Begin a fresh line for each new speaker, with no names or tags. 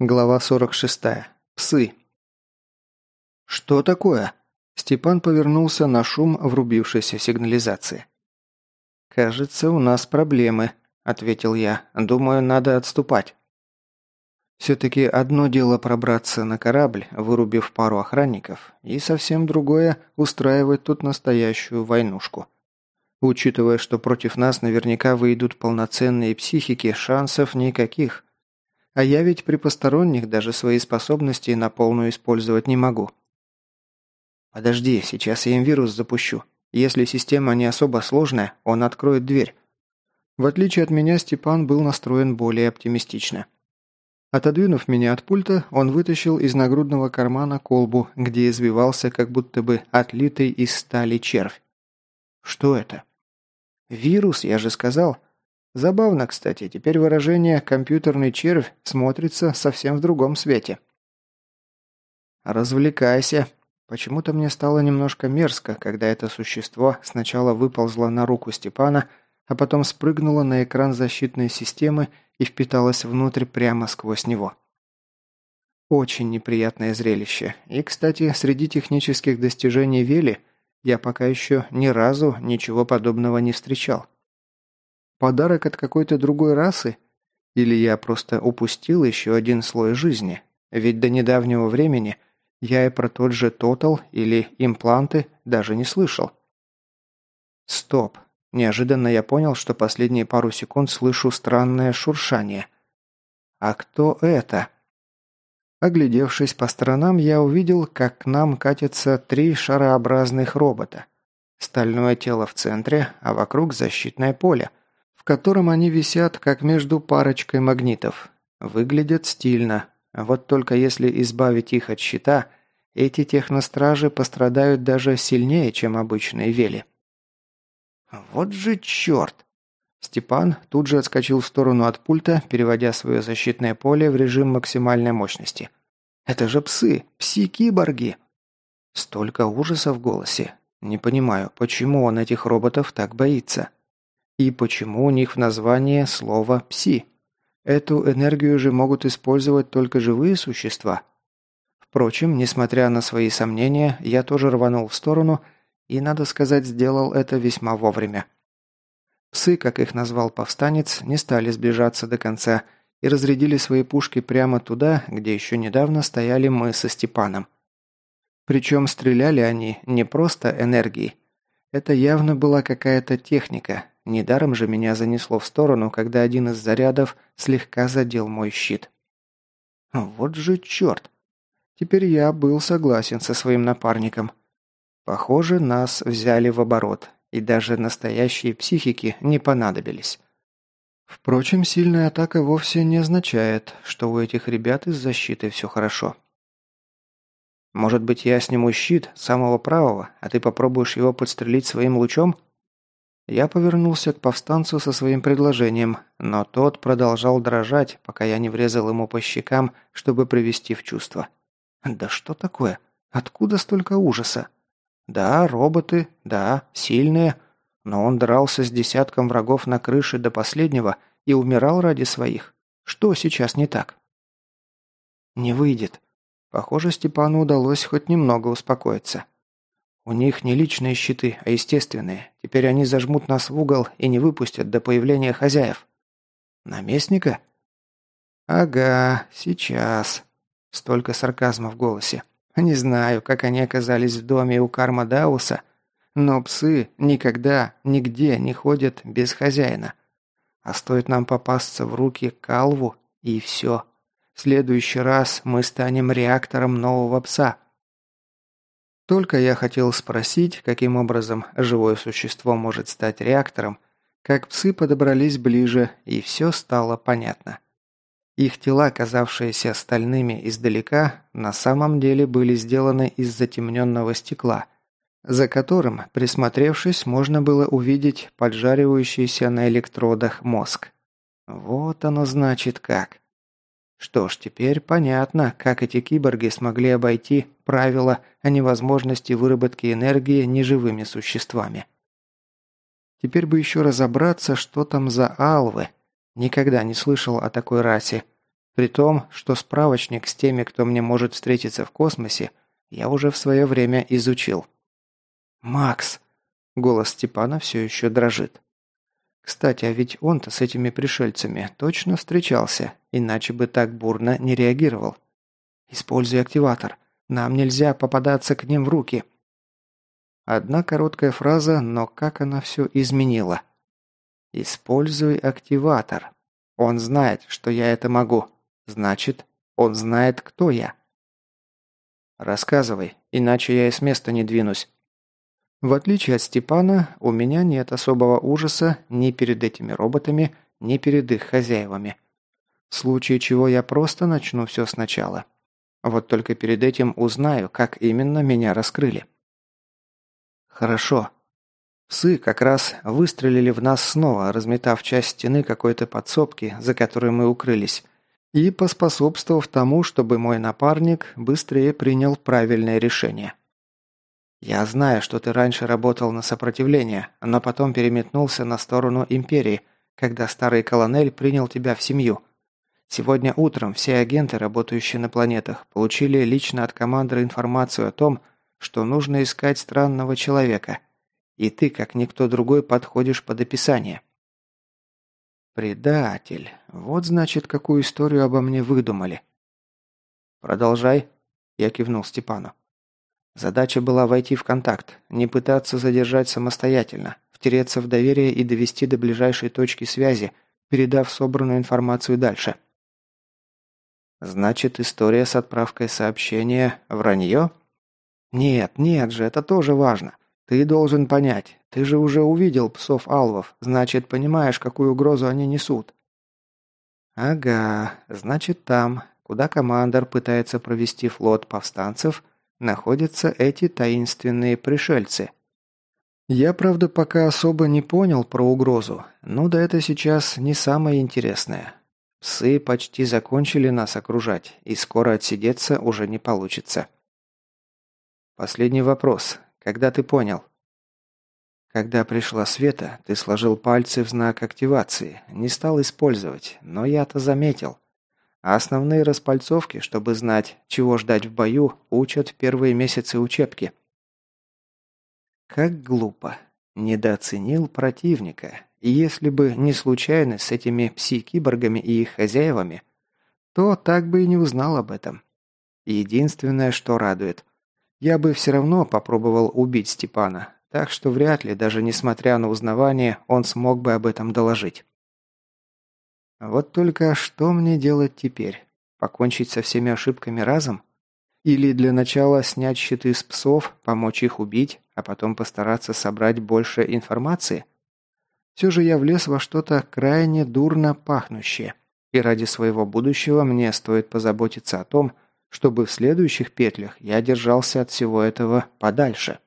Глава 46. Псы. «Что такое?» Степан повернулся на шум врубившейся сигнализации. «Кажется, у нас проблемы», – ответил я. «Думаю, надо отступать». Все-таки одно дело пробраться на корабль, вырубив пару охранников, и совсем другое – устраивать тут настоящую войнушку. Учитывая, что против нас наверняка выйдут полноценные психики, шансов никаких. А я ведь при посторонних даже свои способности на полную использовать не могу. Подожди, сейчас я им вирус запущу. Если система не особо сложная, он откроет дверь. В отличие от меня, Степан был настроен более оптимистично. Отодвинув меня от пульта, он вытащил из нагрудного кармана колбу, где извивался как будто бы отлитый из стали червь. Что это? Вирус, я же сказал. Забавно, кстати, теперь выражение «компьютерный червь» смотрится совсем в другом свете. «Развлекайся». Почему-то мне стало немножко мерзко, когда это существо сначала выползло на руку Степана, а потом спрыгнуло на экран защитной системы и впиталось внутрь прямо сквозь него. Очень неприятное зрелище. И, кстати, среди технических достижений Вели я пока еще ни разу ничего подобного не встречал. Подарок от какой-то другой расы? Или я просто упустил еще один слой жизни? Ведь до недавнего времени я и про тот же тотал или импланты даже не слышал. Стоп. Неожиданно я понял, что последние пару секунд слышу странное шуршание. А кто это? Оглядевшись по сторонам, я увидел, как к нам катятся три шарообразных робота. Стальное тело в центре, а вокруг защитное поле, котором они висят, как между парочкой магнитов. Выглядят стильно. Вот только если избавить их от щита, эти техностражи пострадают даже сильнее, чем обычные вели. Вот же черт! Степан тут же отскочил в сторону от пульта, переводя свое защитное поле в режим максимальной мощности. «Это же псы! Пси-киборги!» Столько ужаса в голосе. Не понимаю, почему он этих роботов так боится. И почему у них в названии слово «пси»? Эту энергию же могут использовать только живые существа. Впрочем, несмотря на свои сомнения, я тоже рванул в сторону и, надо сказать, сделал это весьма вовремя. Псы, как их назвал повстанец, не стали сближаться до конца и разрядили свои пушки прямо туда, где еще недавно стояли мы со Степаном. Причем стреляли они не просто энергией. Это явно была какая-то техника, Недаром же меня занесло в сторону, когда один из зарядов слегка задел мой щит. Вот же черт! Теперь я был согласен со своим напарником. Похоже, нас взяли в оборот, и даже настоящие психики не понадобились. Впрочем, сильная атака вовсе не означает, что у этих ребят из защиты все хорошо. Может быть, я сниму щит самого правого, а ты попробуешь его подстрелить своим лучом? Я повернулся к повстанцу со своим предложением, но тот продолжал дрожать, пока я не врезал ему по щекам, чтобы привести в чувство. Да что такое? Откуда столько ужаса? Да, роботы, да, сильные, но он дрался с десятком врагов на крыше до последнего и умирал ради своих. Что сейчас не так? Не выйдет. Похоже, Степану удалось хоть немного успокоиться. У них не личные щиты, а естественные. Теперь они зажмут нас в угол и не выпустят до появления хозяев. Наместника? Ага, сейчас. Столько сарказма в голосе. Не знаю, как они оказались в доме у Карма Дауса, но псы никогда, нигде не ходят без хозяина. А стоит нам попасться в руки Калву, и все. В следующий раз мы станем реактором нового пса – только я хотел спросить, каким образом живое существо может стать реактором, как псы подобрались ближе, и все стало понятно. Их тела, казавшиеся стальными издалека, на самом деле были сделаны из затемненного стекла, за которым, присмотревшись, можно было увидеть поджаривающийся на электродах мозг. Вот оно значит как. Что ж, теперь понятно, как эти киборги смогли обойти правила о невозможности выработки энергии неживыми существами. Теперь бы еще разобраться, что там за алвы. Никогда не слышал о такой расе. При том, что справочник с теми, кто мне может встретиться в космосе, я уже в свое время изучил. «Макс!» – голос Степана все еще дрожит. Кстати, а ведь он-то с этими пришельцами точно встречался, иначе бы так бурно не реагировал. «Используй активатор. Нам нельзя попадаться к ним в руки». Одна короткая фраза, но как она все изменила. «Используй активатор. Он знает, что я это могу. Значит, он знает, кто я». «Рассказывай, иначе я и с места не двинусь». В отличие от Степана, у меня нет особого ужаса ни перед этими роботами, ни перед их хозяевами. В случае чего я просто начну все сначала. Вот только перед этим узнаю, как именно меня раскрыли. Хорошо. Псы как раз выстрелили в нас снова, разметав часть стены какой-то подсобки, за которой мы укрылись, и поспособствовав тому, чтобы мой напарник быстрее принял правильное решение. «Я знаю, что ты раньше работал на сопротивление, но потом переметнулся на сторону Империи, когда старый колонель принял тебя в семью. Сегодня утром все агенты, работающие на планетах, получили лично от командора информацию о том, что нужно искать странного человека. И ты, как никто другой, подходишь под описание. Предатель. Вот значит, какую историю обо мне выдумали. Продолжай. Я кивнул Степану. Задача была войти в контакт, не пытаться задержать самостоятельно, втереться в доверие и довести до ближайшей точки связи, передав собранную информацию дальше. Значит, история с отправкой сообщения – вранье? «Нет, нет же, это тоже важно. Ты должен понять. Ты же уже увидел псов Алвов, значит, понимаешь, какую угрозу они несут». «Ага, значит, там, куда командор пытается провести флот повстанцев, находятся эти таинственные пришельцы». Я, правда, пока особо не понял про угрозу, но да это сейчас не самое интересное. Псы почти закончили нас окружать, и скоро отсидеться уже не получится. Последний вопрос. Когда ты понял? Когда пришла Света, ты сложил пальцы в знак активации. Не стал использовать, но я-то заметил. А основные распальцовки, чтобы знать, чего ждать в бою, учат в первые месяцы учебки. Как глупо. Недооценил противника. И если бы не случайность с этими пси-киборгами и их хозяевами, то так бы и не узнал об этом. Единственное, что радует, я бы все равно попробовал убить Степана, так что вряд ли, даже несмотря на узнавание, он смог бы об этом доложить. Вот только что мне делать теперь? Покончить со всеми ошибками разом? Или для начала снять щиты с псов, помочь их убить, а потом постараться собрать больше информации? Все же я влез во что-то крайне дурно пахнущее, и ради своего будущего мне стоит позаботиться о том, чтобы в следующих петлях я держался от всего этого подальше.